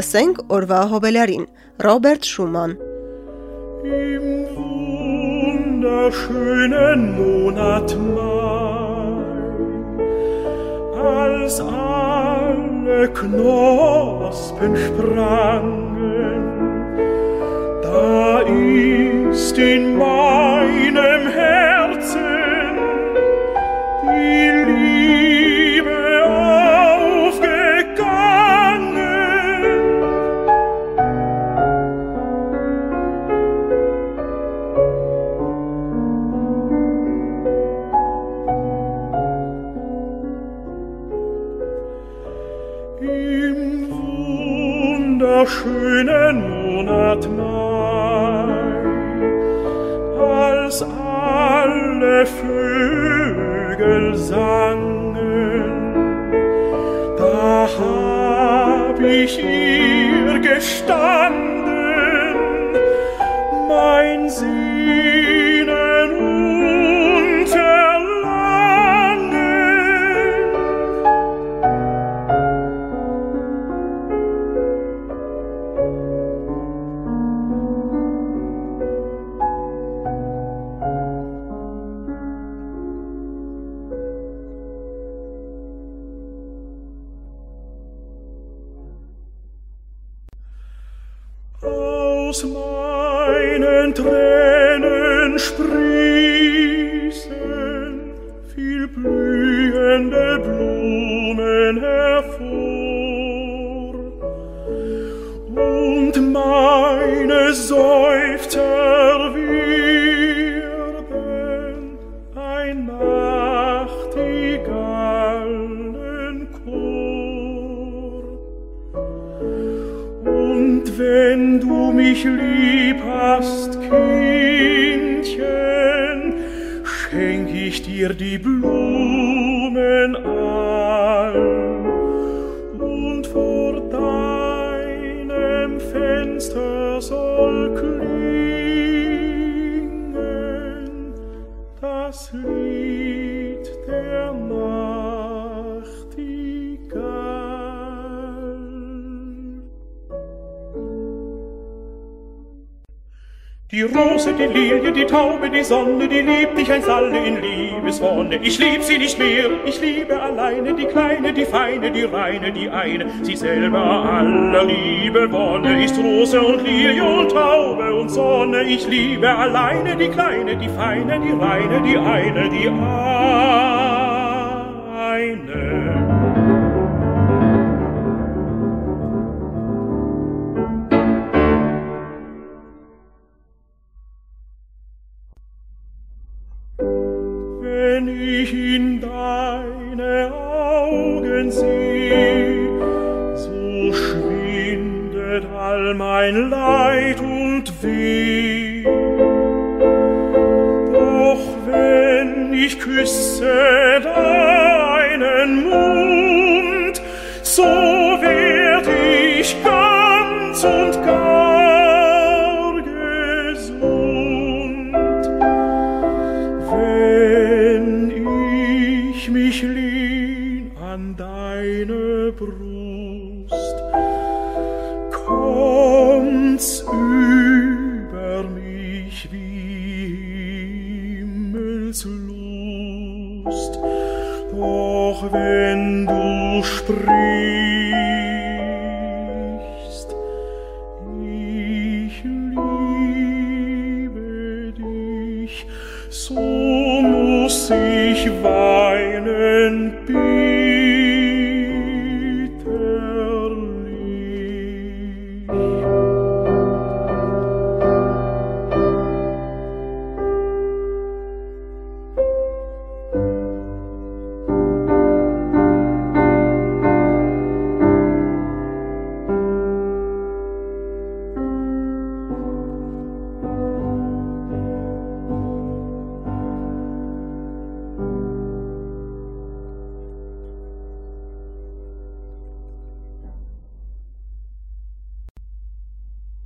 Լսենք օրվա հոբելյարին Ռոբերտ Շուման Im wunderschönen Monat Mai als alle Knospen sprangen da ist in meinem Herzen wunderschönen Monat Mai, als alle Vögel sangen, da hab ich ihr gestanden, mein Sehnen Seufzer werden ein Nachtigallenchor. Und wenn du mich lieb hast, Kindchen, schenk ich dir die Blumen all. Und vor deinem Fenster Die Rose, die Lilie, die Taube, die Sonne, die liebt dich einst alle in Liebeswonne. Ich lieb sie nicht mehr, ich liebe alleine die Kleine, die Feine, die Reine, die eine. Sie selber aller Liebe Wonne ist Rose und Lilie und Taube und Sonne. Ich liebe alleine die Kleine, die Feine, die Reine, die eine, die eine. Wenn du sprichst,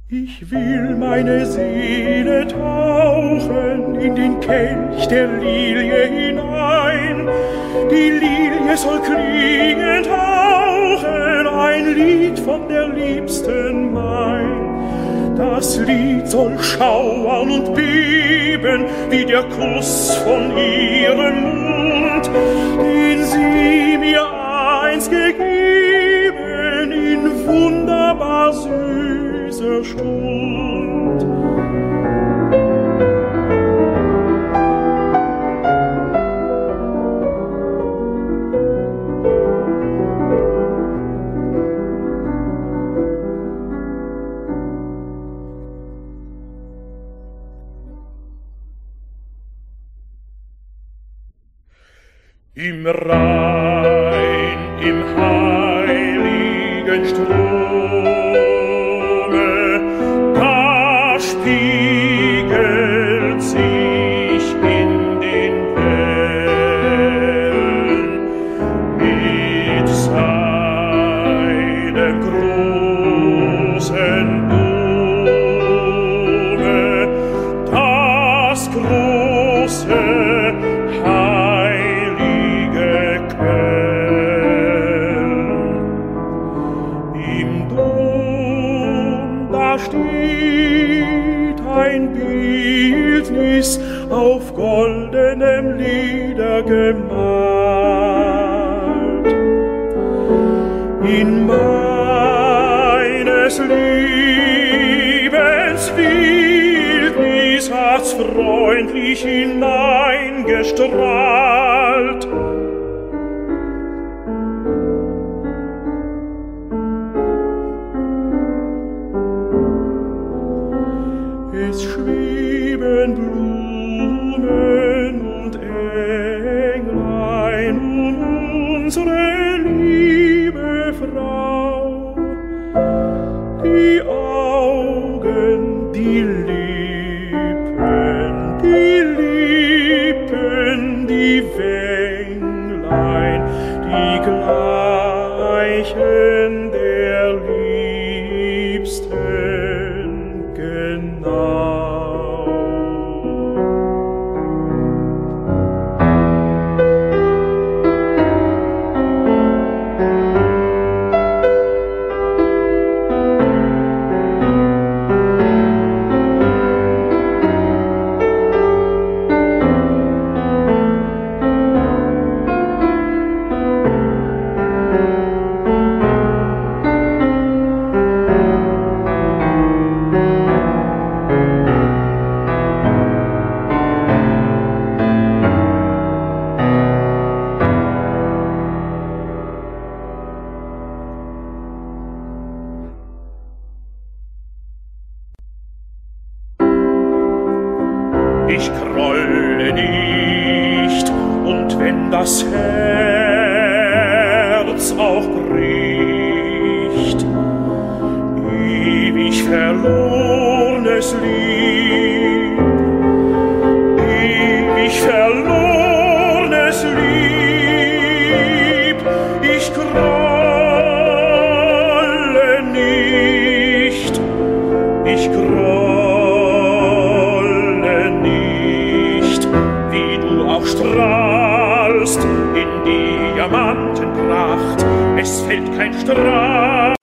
Ich will meine Seele tauchen in den Kelch der Lilie hinein. Die Lilie soll klingend gesprochen ein Lied von der Liebsten mein. Das Lied soll schauern und beben wie der Kuss von ihrem Mund, den sie mir einst gegeben in wunderbar süßer diese Stunde strahlst in Diamantenpracht. Es fällt kein Strahl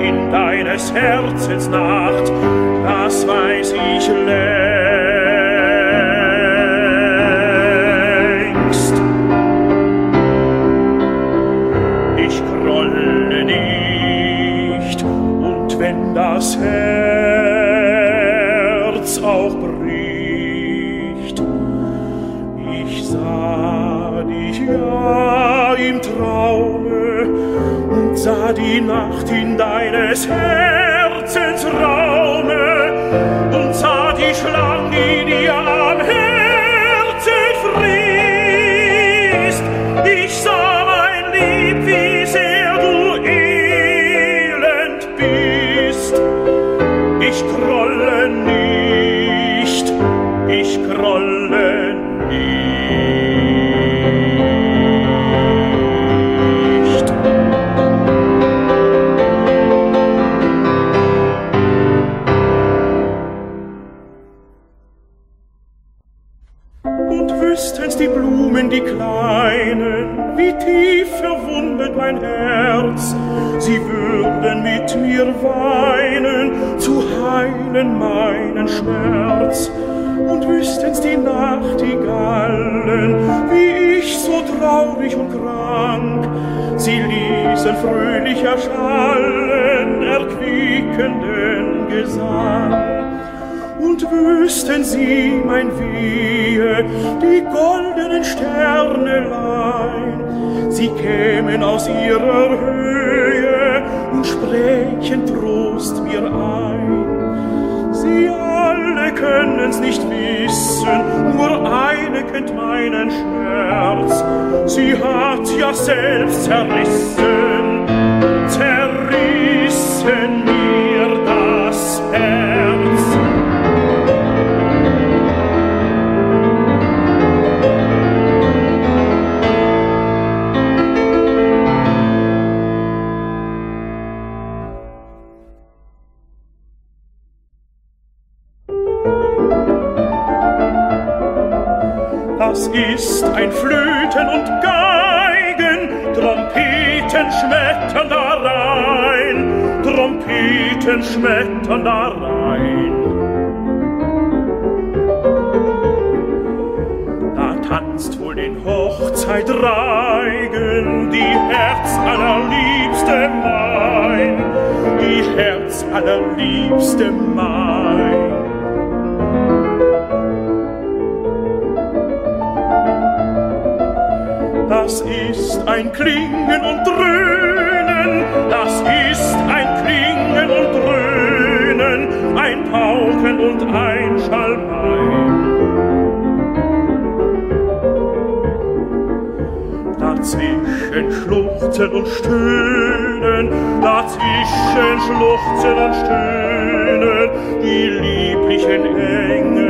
in deines Herzens Nacht, das weiß ich längst. Ihrer Höhe und sprächen Trost mir ein. Sie alle können's nicht wissen, nur eine kennt meinen Schmerz. Sie hat ja selbst zerrissen, zerrissen mir schmettern da rein. Da tanzt wohl den Hochzeitreigen die Herz allerliebste mein, die Herz allerliebste mein. Das ist ein Klingen und Dröhnen, das ist ein Klingen und Dröhnen, ein Pauken und ein Schalmein. Dazwischen Schluchzen und Stöhnen, dazwischen Schluchzen und Stöhnen, die lieblichen Engelein.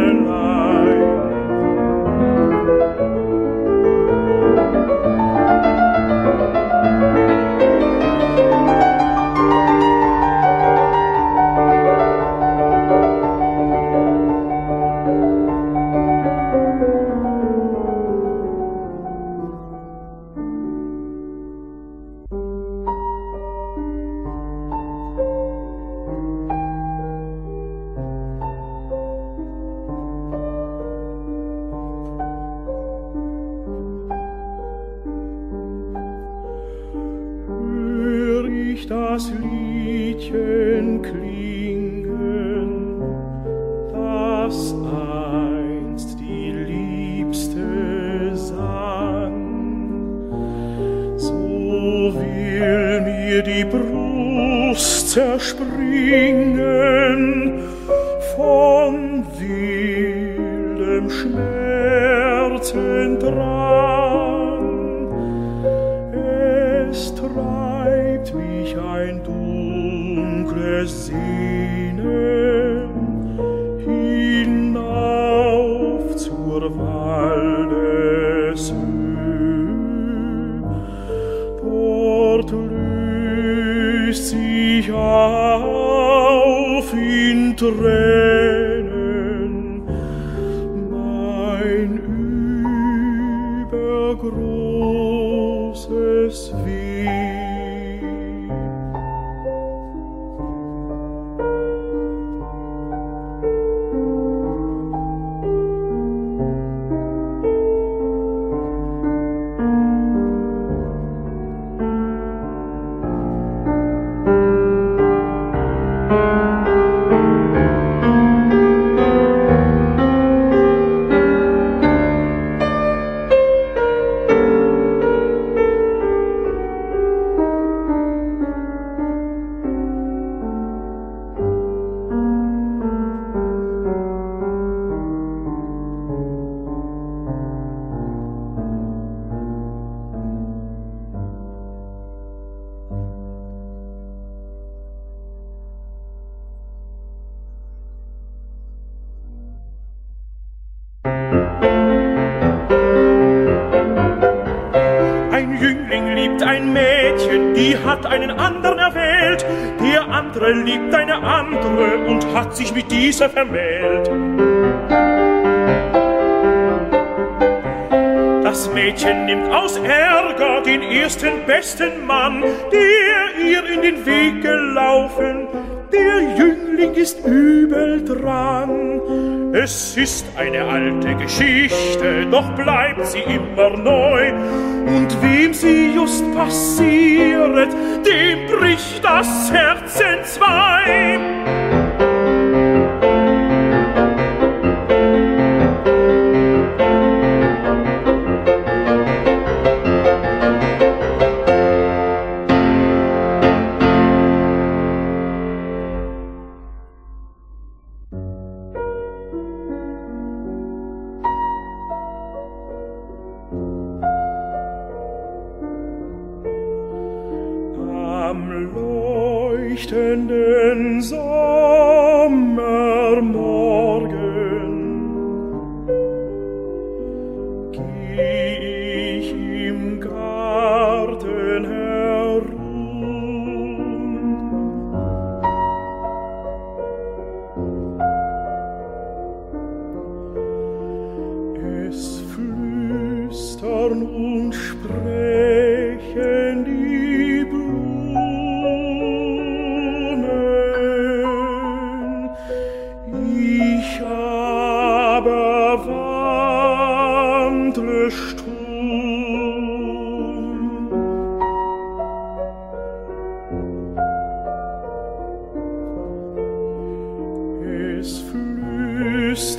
dich auf ihn trägt. Hat einen anderen erwählt. Der andere liebt eine andere und hat sich mit dieser vermählt. Das Mädchen nimmt aus Ärger den ersten besten Mann, der ihr in den Weg gelaufen, der Jüngling ist übel dran. Es ist eine alte Geschichte, doch bleibt sie immer neu. Und wem sie just passiert, dem bricht das Herz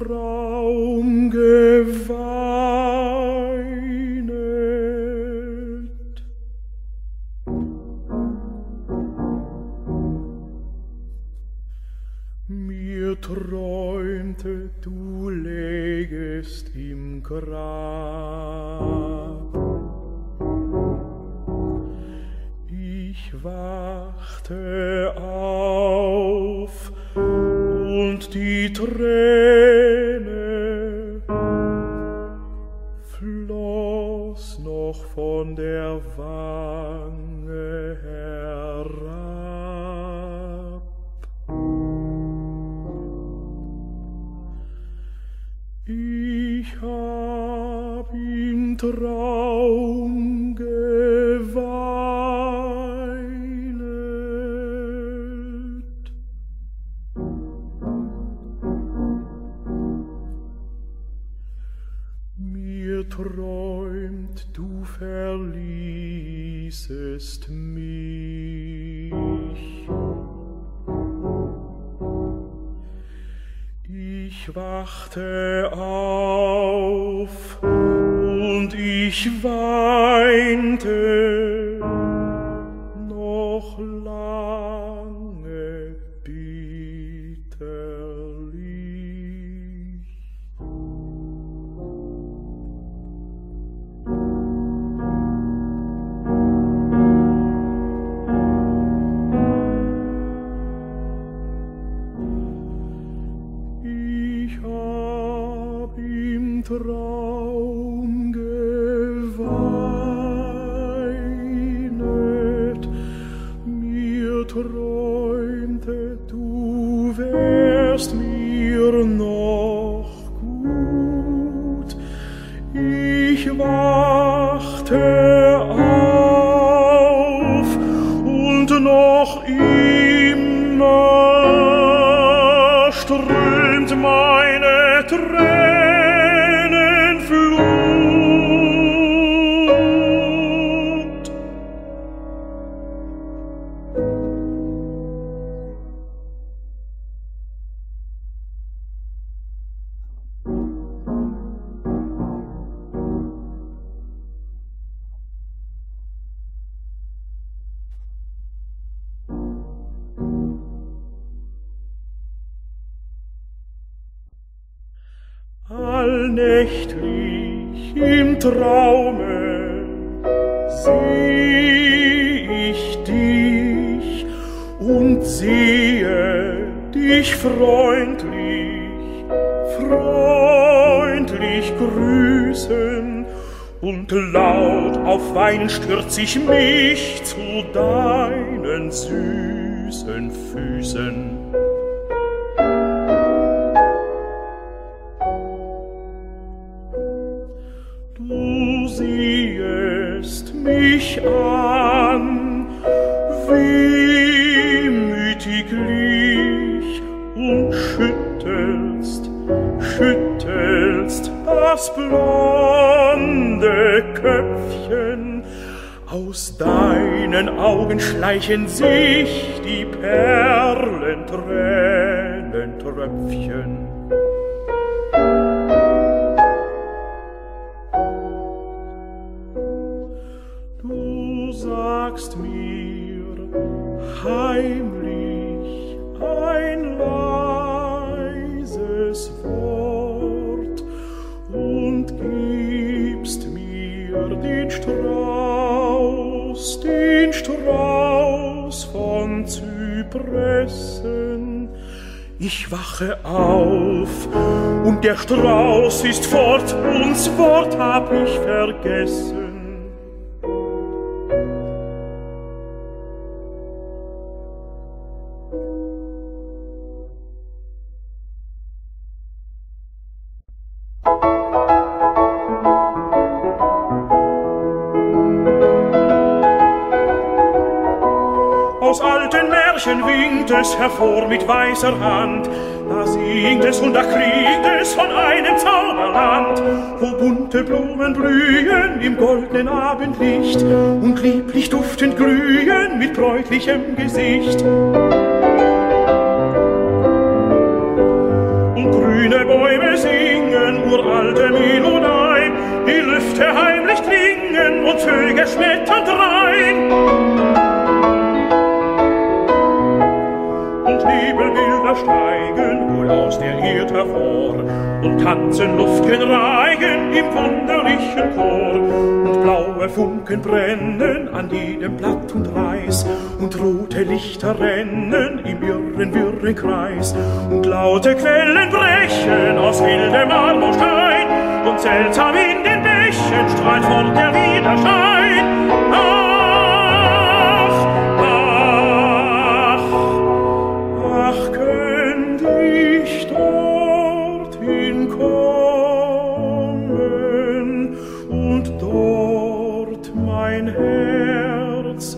im Traum geweinet. Mir träumte, du lägest im Grab. Ich wachte auf, und die Träne verließest mich. Ich wachte auf und ich weinte wachte dich freundlich, freundlich grüßen und laut auf Weinen stürz ich mich zu deinen süßen Füßen. Aus deinen Augen schleichen sich die Perlentränentröpfchen. Du Strauß von Zypressen. Ich wache auf und der Strauß ist fort, uns Wort hab ich vergessen. Es hervor mit weißer Hand, da singt es und da klingt es von einem Zauberland, wo bunte Blumen blühen im goldenen Abendlicht und lieblich duftend glühen mit bräutlichem Gesicht. Und grüne Bäume singen uralte Melodei, die Lüfte heimlich klingen und Vögel schmettern drein. Steigen wohl aus der Erd hervor und tanzen Luftgen reigen im wunderlichen Chor und blaue Funken brennen an jedem Blatt und Reis und rote Lichter rennen im irren, wirren Kreis und laute Quellen brechen aus wildem Marmorstein und seltsam in den Bächen strahlt fort der Widerschein. Herz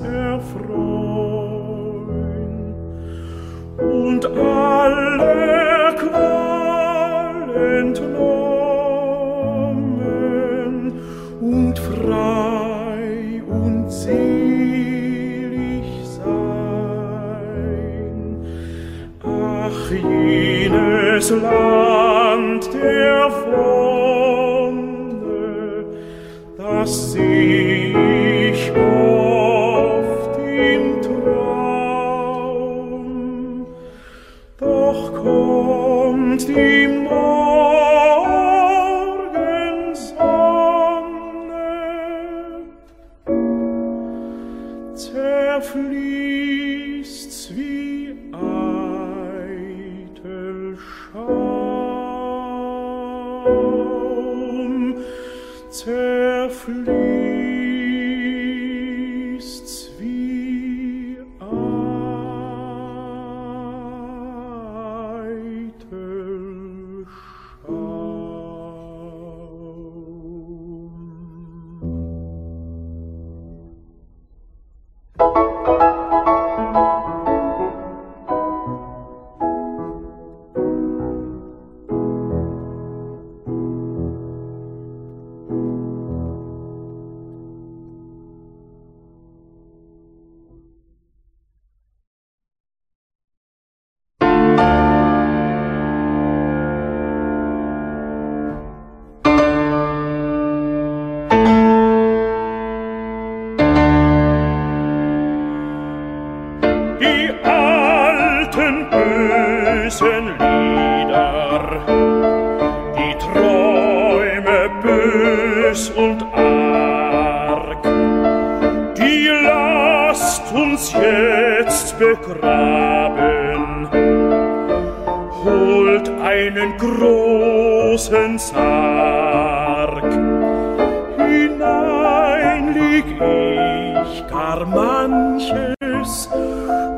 Berg, die lasst uns jetzt begraben. Holt einen großen Sarg, hinein lieg ich gar manches,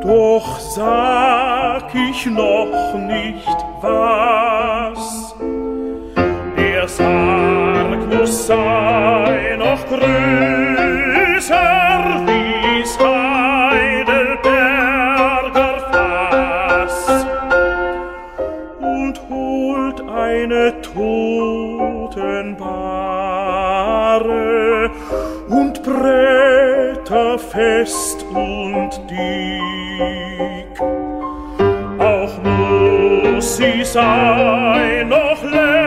doch sag ich noch nicht was. Der Sarg muss sein, sei noch länger,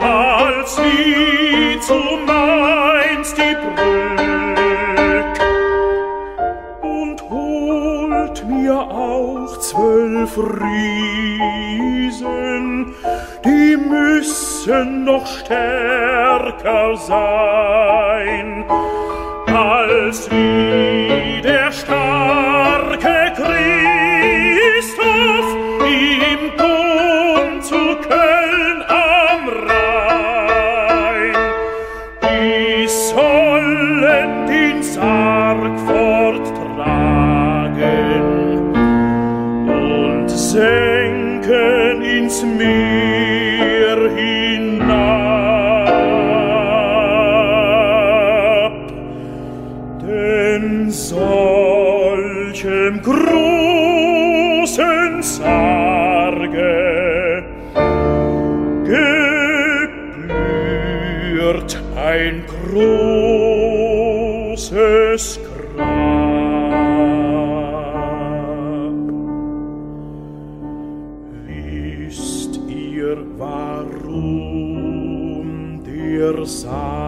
als wie zu Mainz die Brück. Und holt mir auch zwölf Riesen, die müssen noch stärker sein, als wie wird ein großes Grab. Wisst ihr, warum der Saal